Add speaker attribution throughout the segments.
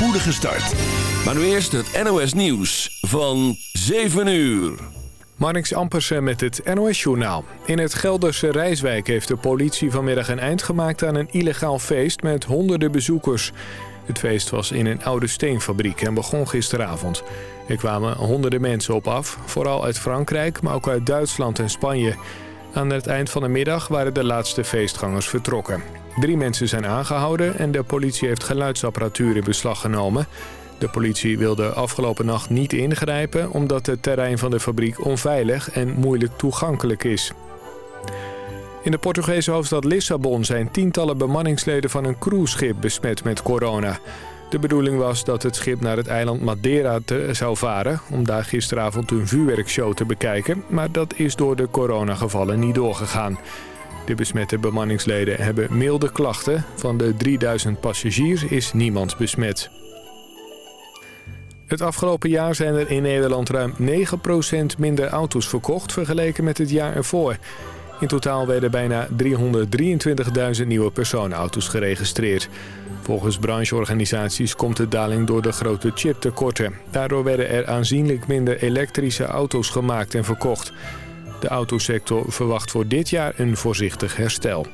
Speaker 1: spoedige start. Maar nu eerst het NOS Nieuws van 7 uur.
Speaker 2: Marnix Ampersen met het NOS-journaal. In het Gelderse Rijswijk heeft de politie vanmiddag een eind gemaakt aan een illegaal feest met honderden bezoekers. Het feest was in een oude steenfabriek en begon gisteravond. Er kwamen honderden mensen op af, vooral uit Frankrijk, maar ook uit Duitsland en Spanje. Aan het eind van de middag waren de laatste feestgangers vertrokken. Drie mensen zijn aangehouden en de politie heeft geluidsapparatuur in beslag genomen. De politie wilde afgelopen nacht niet ingrijpen... omdat het terrein van de fabriek onveilig en moeilijk toegankelijk is. In de Portugese hoofdstad Lissabon zijn tientallen bemanningsleden van een cruiseschip besmet met corona. De bedoeling was dat het schip naar het eiland Madeira te, zou varen... om daar gisteravond een vuurwerkshow te bekijken... maar dat is door de coronagevallen niet doorgegaan. De besmette bemanningsleden hebben milde klachten. Van de 3000 passagiers is niemand besmet. Het afgelopen jaar zijn er in Nederland ruim 9% minder auto's verkocht... vergeleken met het jaar ervoor... In totaal werden bijna 323.000 nieuwe personenauto's geregistreerd. Volgens brancheorganisaties komt de daling door de grote chiptekorten. Daardoor werden er aanzienlijk minder elektrische auto's gemaakt en verkocht. De autosector verwacht voor dit jaar een voorzichtig herstel.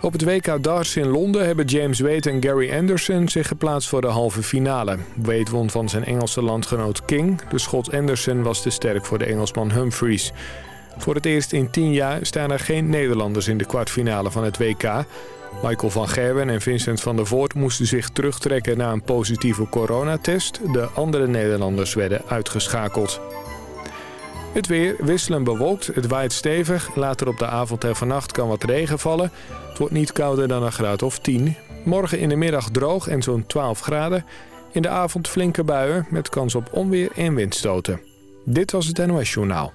Speaker 2: Op het WK darts in Londen hebben James Wade en Gary Anderson zich geplaatst voor de halve finale. Wade won van zijn Engelse landgenoot King. De Schot Anderson was te sterk voor de Engelsman Humphries. Voor het eerst in tien jaar staan er geen Nederlanders in de kwartfinale van het WK. Michael van Gerwen en Vincent van der Voort moesten zich terugtrekken na een positieve coronatest. De andere Nederlanders werden uitgeschakeld. Het weer wisselend bewolkt, het waait stevig. Later op de avond en vannacht kan wat regen vallen. Het wordt niet kouder dan een graad of 10. Morgen in de middag droog en zo'n 12 graden. In de avond flinke buien met kans op onweer en windstoten. Dit was het NOS Journaal.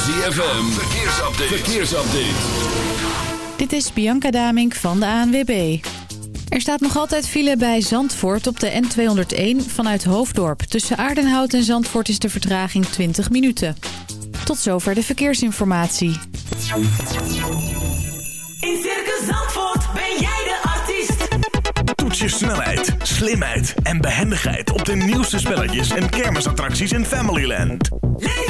Speaker 1: ZFM, verkeersupdate. verkeersupdate.
Speaker 3: Dit is Bianca Damink van de ANWB. Er staat nog altijd file bij Zandvoort op de N201 vanuit Hoofddorp. Tussen Aardenhout en Zandvoort is de vertraging 20 minuten. Tot zover de verkeersinformatie.
Speaker 4: In Circus Zandvoort ben jij de artiest.
Speaker 1: Toets je snelheid, slimheid en behendigheid op de nieuwste spelletjes en kermisattracties in Familyland.
Speaker 4: Leef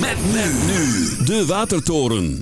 Speaker 1: Met men nu. De Watertoren.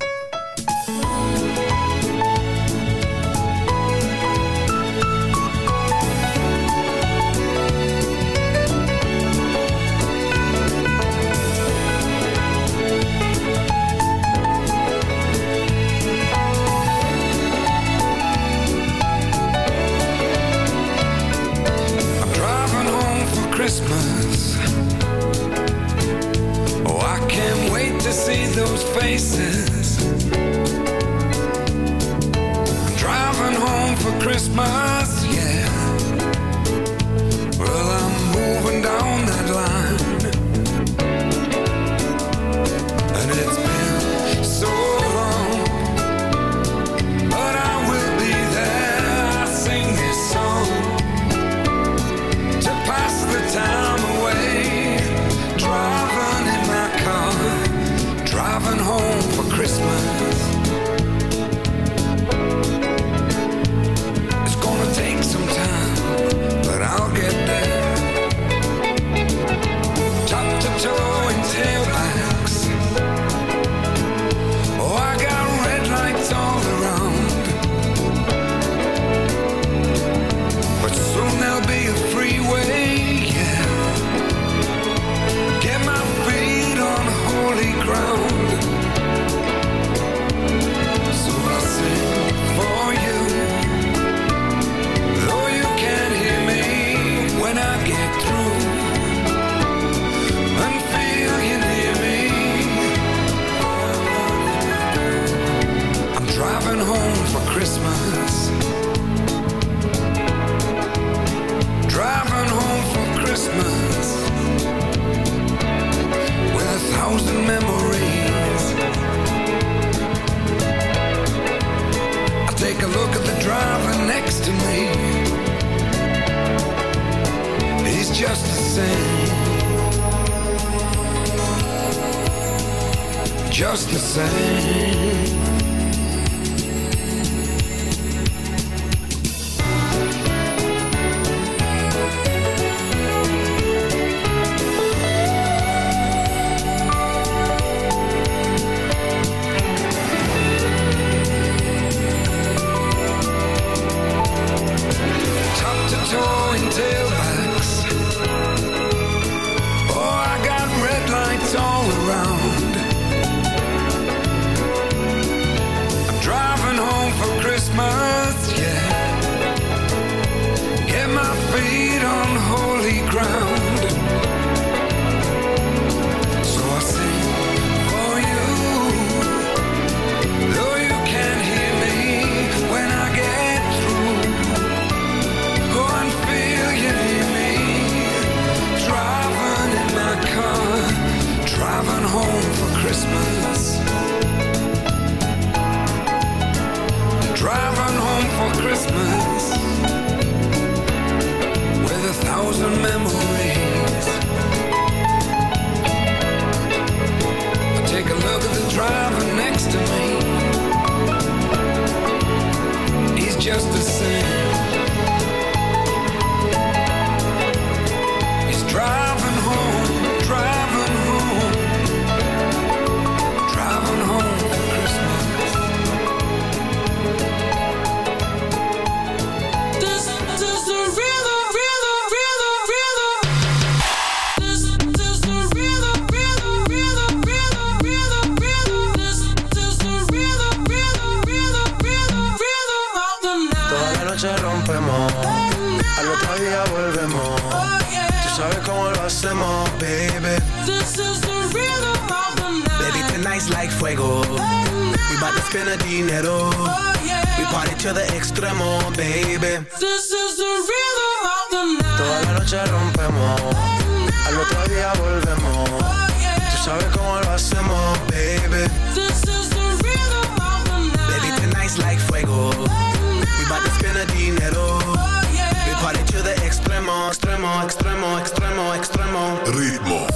Speaker 1: Same.
Speaker 5: Like fuego. We bout to spend a dinero. We party to the extremo, baby.
Speaker 6: This is the rhythm of the
Speaker 5: Toda
Speaker 6: night.
Speaker 5: la noche rompemos, al otro día volvemos. Tú sabes cómo lo hacemos, baby.
Speaker 6: This is the rhythm of the night.
Speaker 5: Baby, tonight's like fuego. We bout to spend a dinero. We party to the extremo, extremo, extremo, extremo, extremo.
Speaker 7: Ritmo.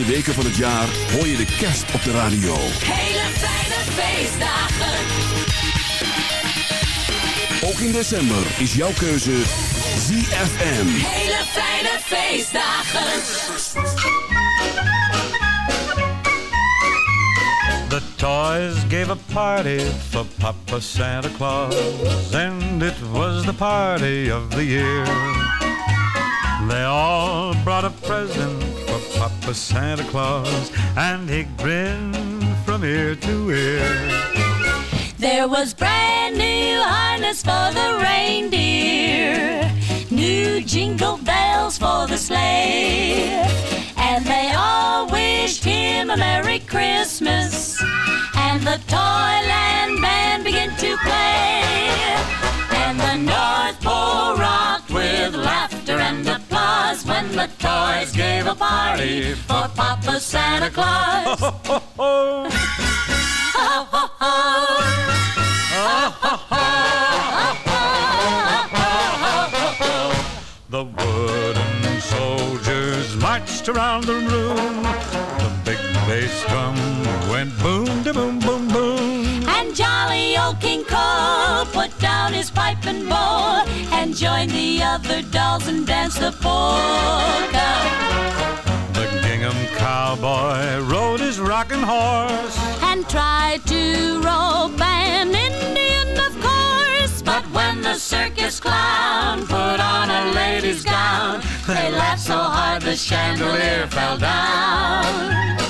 Speaker 8: De laatste weken van het jaar hoor je de kerst op de radio.
Speaker 9: Hele fijne feestdagen.
Speaker 8: Ook in december is jouw keuze ZFM.
Speaker 9: Hele fijne feestdagen.
Speaker 10: The toys gave a party for Papa Santa Claus, and it was the party of the year. They all brought a present for Santa Claus, and he grinned from ear to ear.
Speaker 11: There was brand new harness for the reindeer, new jingle bells for the sleigh, and they all wished him a Merry Christmas. And the Toyland band began to play, and the North Pole rocked with laughter and applause when the toys gave a party for Papa Santa Claus.
Speaker 10: The wooden soldiers marched around the room. The big bass drum went boom, da boom, boom, boom.
Speaker 11: And jolly old King Cole put down his pipe and bowl and joined the other dolls and danced the polka.
Speaker 10: The gingham cowboy rode his rocking horse.
Speaker 11: and tried to rope an Indian, of course. But when the circus clown put on a lady's gown, they laughed so hard the chandelier fell down.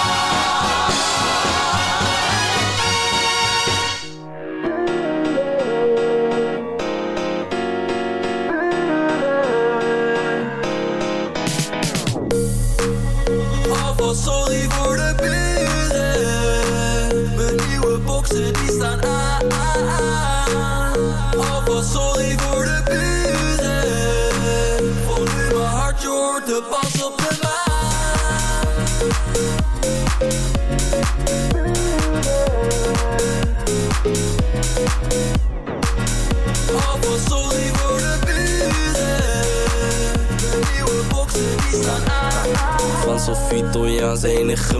Speaker 12: Van Sophie Italiaans enige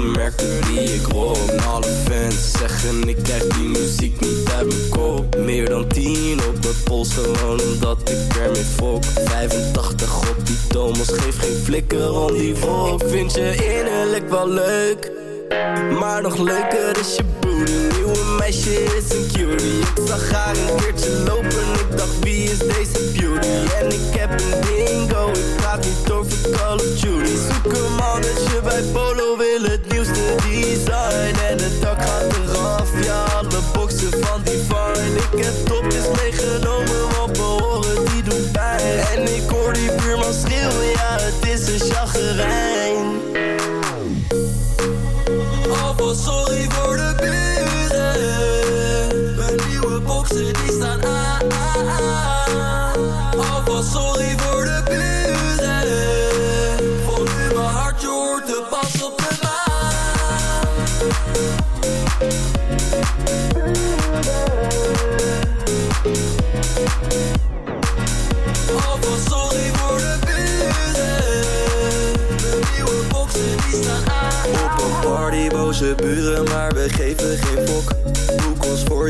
Speaker 12: die ik rock Alle fans zeggen ik krijg die muziek niet uit mijn kop. Meer dan 10 op mijn pols gewoon omdat ik ermee fok. 85 op die Thomas geef geen flikker om die volk Vind je innerlijk wel leuk maar nog leuker is je booty Nieuwe meisje is een cutie. Ik zag haar een keertje lopen Ik dacht wie is deze beauty? En ik heb een bingo Ik praat niet over Call of Duty. Zoek een mannetje bij Polo boze buren, maar we geven geen fok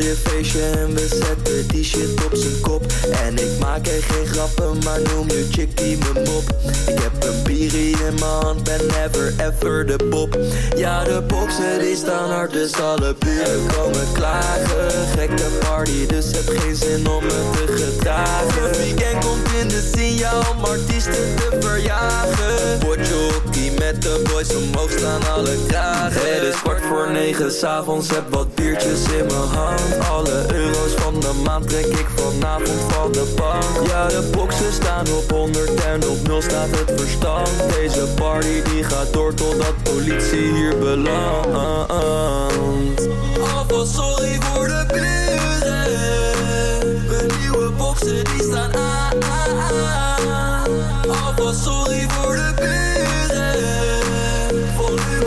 Speaker 12: je feestje en we zetten die shit op zijn kop. En ik maak er geen grappen, maar noem je chickie mijn mop. Ik heb een bierie in mijn hand, ben never ever de pop. Ja, de boxen die staan hard, dus alle buren komen klagen. Gekke party, dus heb geen zin om me te gedragen. Het weekend komt in de signaal om artiesten te verjagen. Potjokie met de boys omhoog staan alle kragen Het is kwart voor negen s'avonds, heb wat biertjes in mijn hand maand trek ik vanavond van de bank Ja, de boxen staan op 100 en op 0 staat het verstand Deze party die gaat door totdat politie hier belandt
Speaker 13: Alvast sorry voor de buren. Mijn nieuwe boxen die staan aan. Alvast sorry voor de buren. Voor nu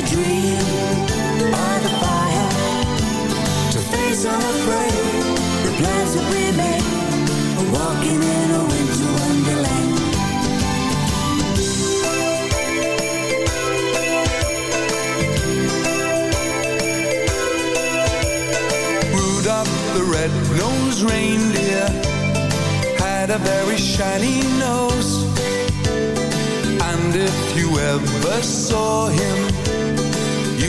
Speaker 11: as dream by the fire to face unafraid the plans that we made. Walking in a winter wonderland.
Speaker 1: Rudolph the red-nosed reindeer had a very shiny nose. And if you ever saw him,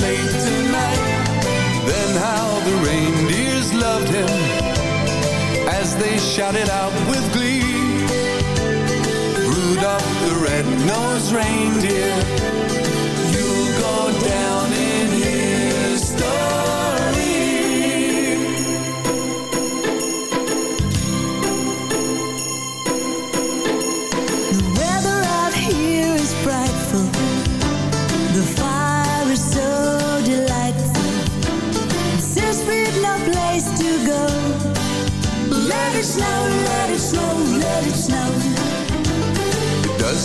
Speaker 1: sleigh tonight? Then how the reindeers loved him as they shouted out with glee. Rudolph the red-nosed reindeer,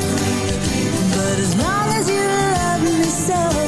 Speaker 1: Goodbye.
Speaker 11: But as long as you love me so,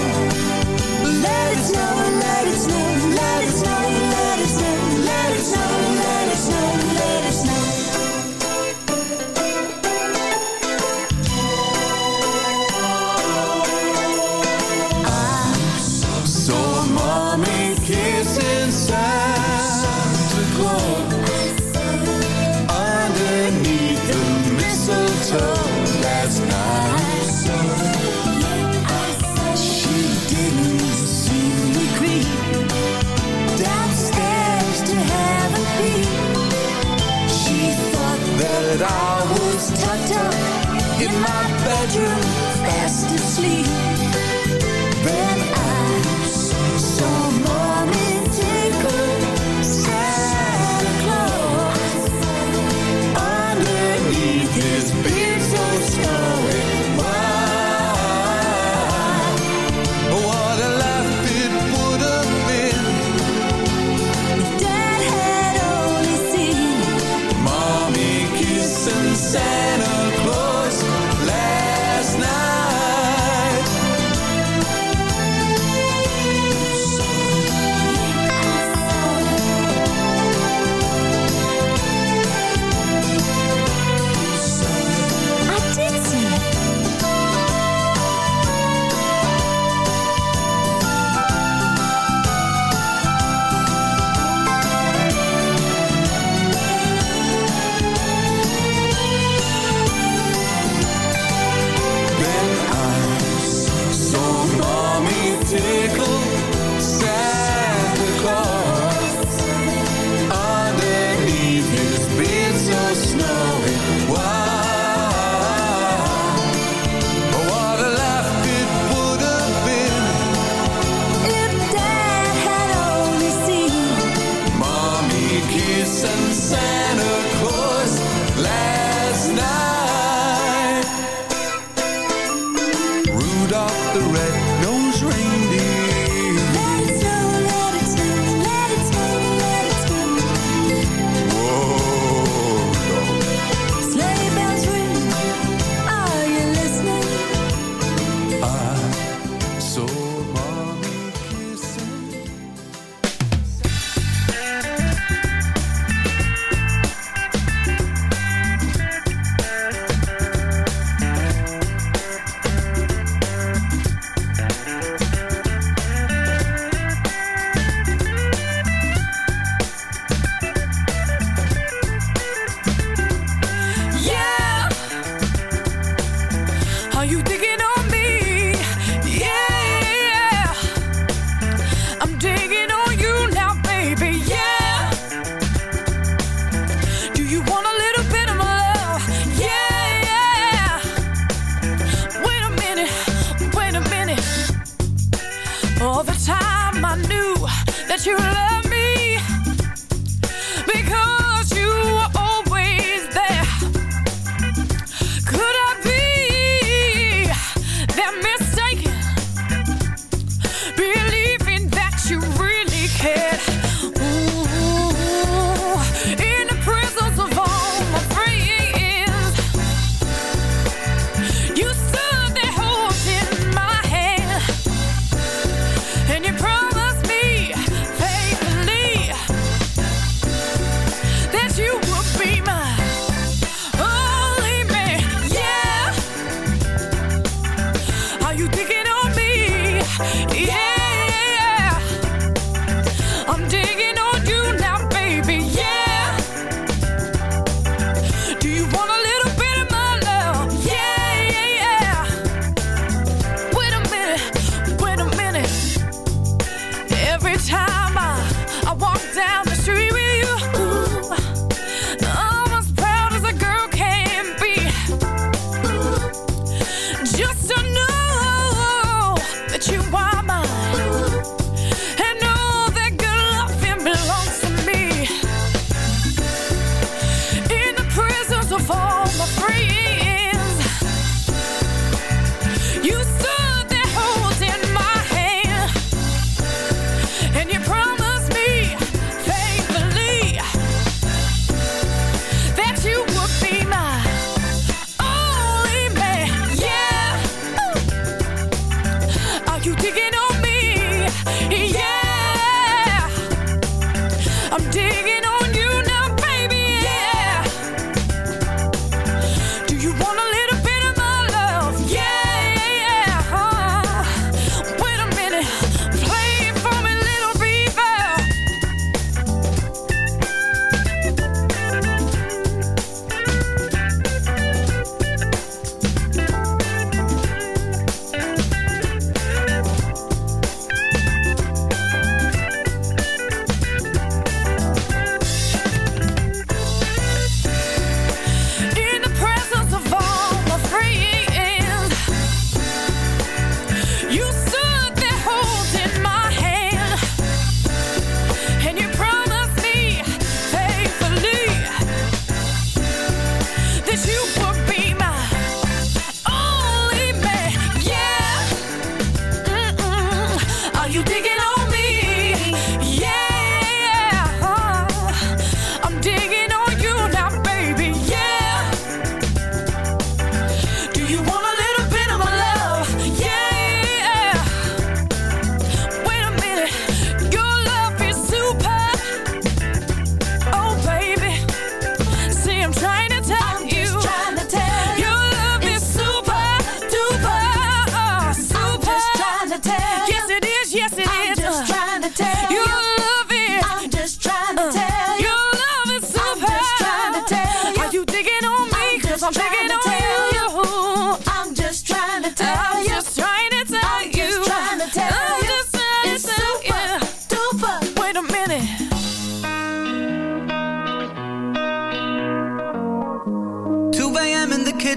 Speaker 1: the
Speaker 6: red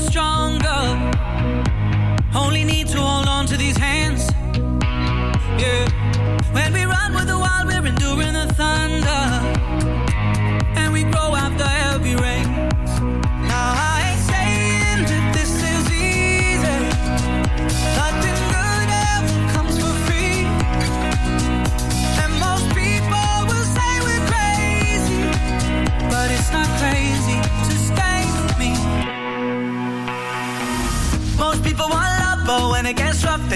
Speaker 14: strong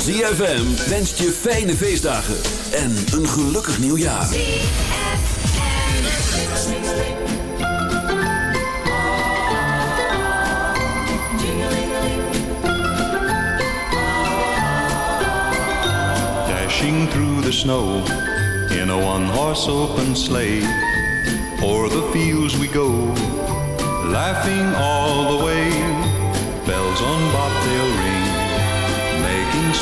Speaker 7: ZFM. Wenst je fijne feestdagen en een gelukkig nieuwjaar.
Speaker 10: Dashing through the snow in a one horse open sleigh. O'er the fields we go, laughing all the way. Bells on bobtail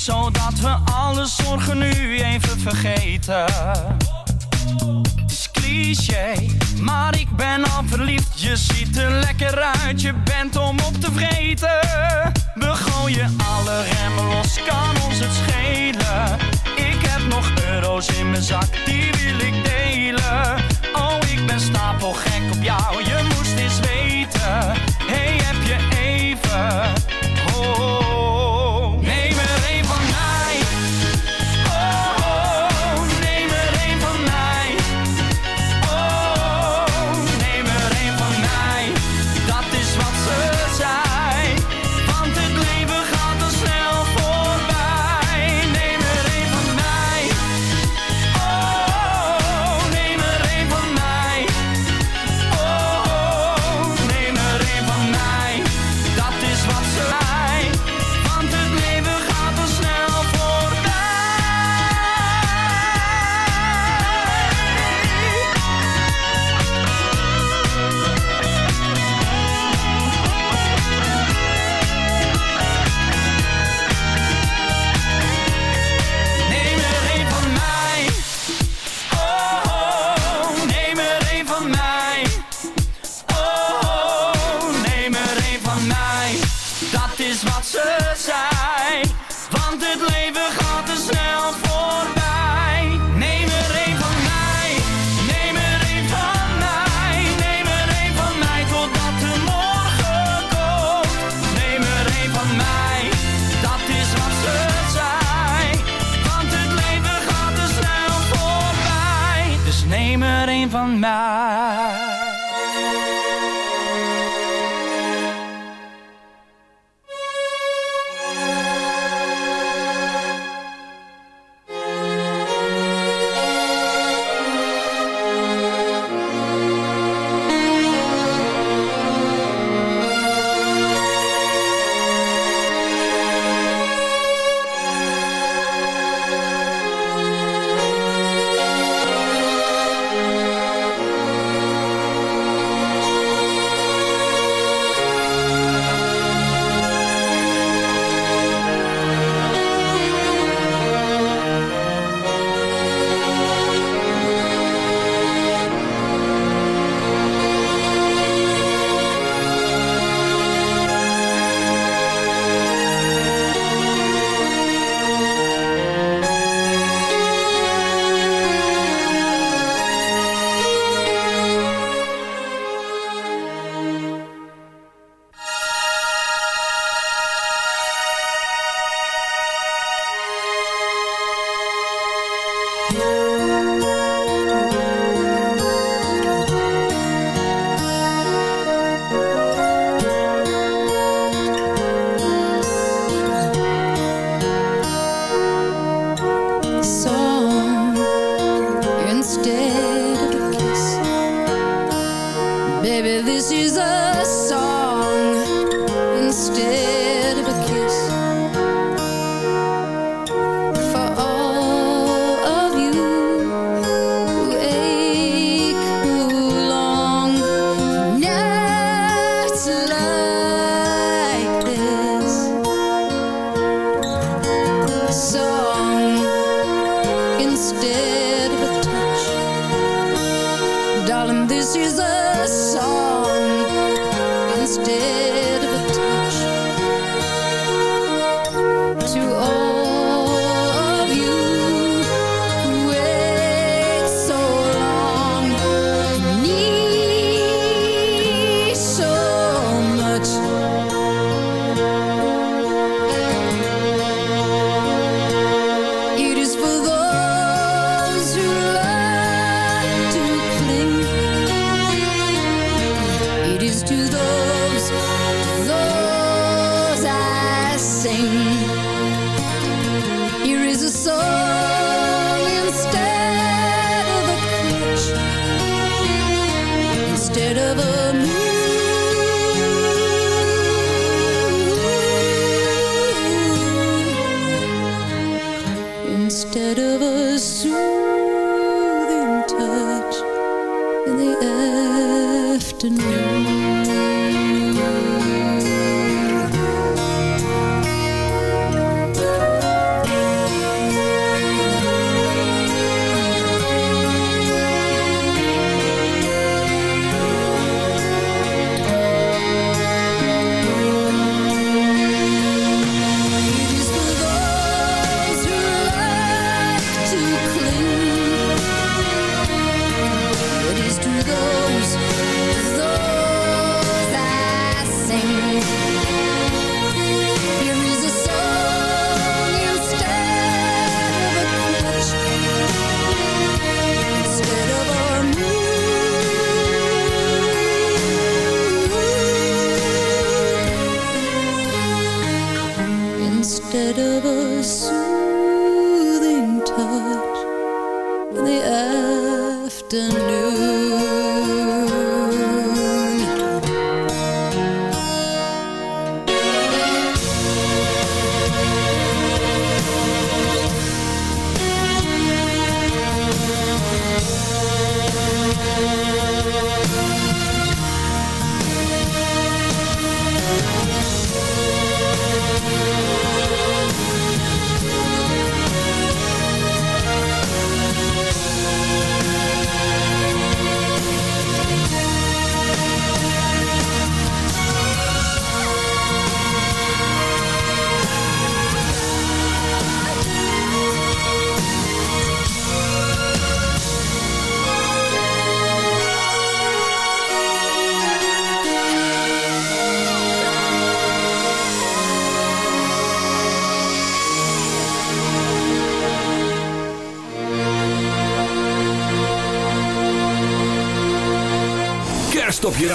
Speaker 15: zodat we alle zorgen nu even vergeten. Het is cliché, maar ik ben al verliefd. Je ziet er lekker uit, je bent om op te vreten. We gooien alle remmen los, kan ons het schelen. Ik heb nog euro's in mijn zak, die wil ik delen. Oh, ik ben stapelgek op jou, je moest eens weten. Hey, heb je even...
Speaker 7: my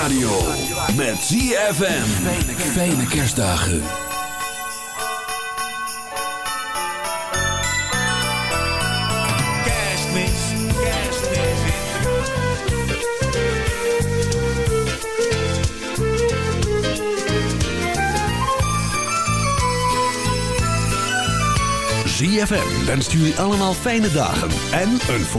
Speaker 7: radio. Met ZFM. Fijne kerstdagen.
Speaker 16: Kerstmis, kerstmis.
Speaker 7: ZFM wenst jullie allemaal fijne dagen en een voorzitter.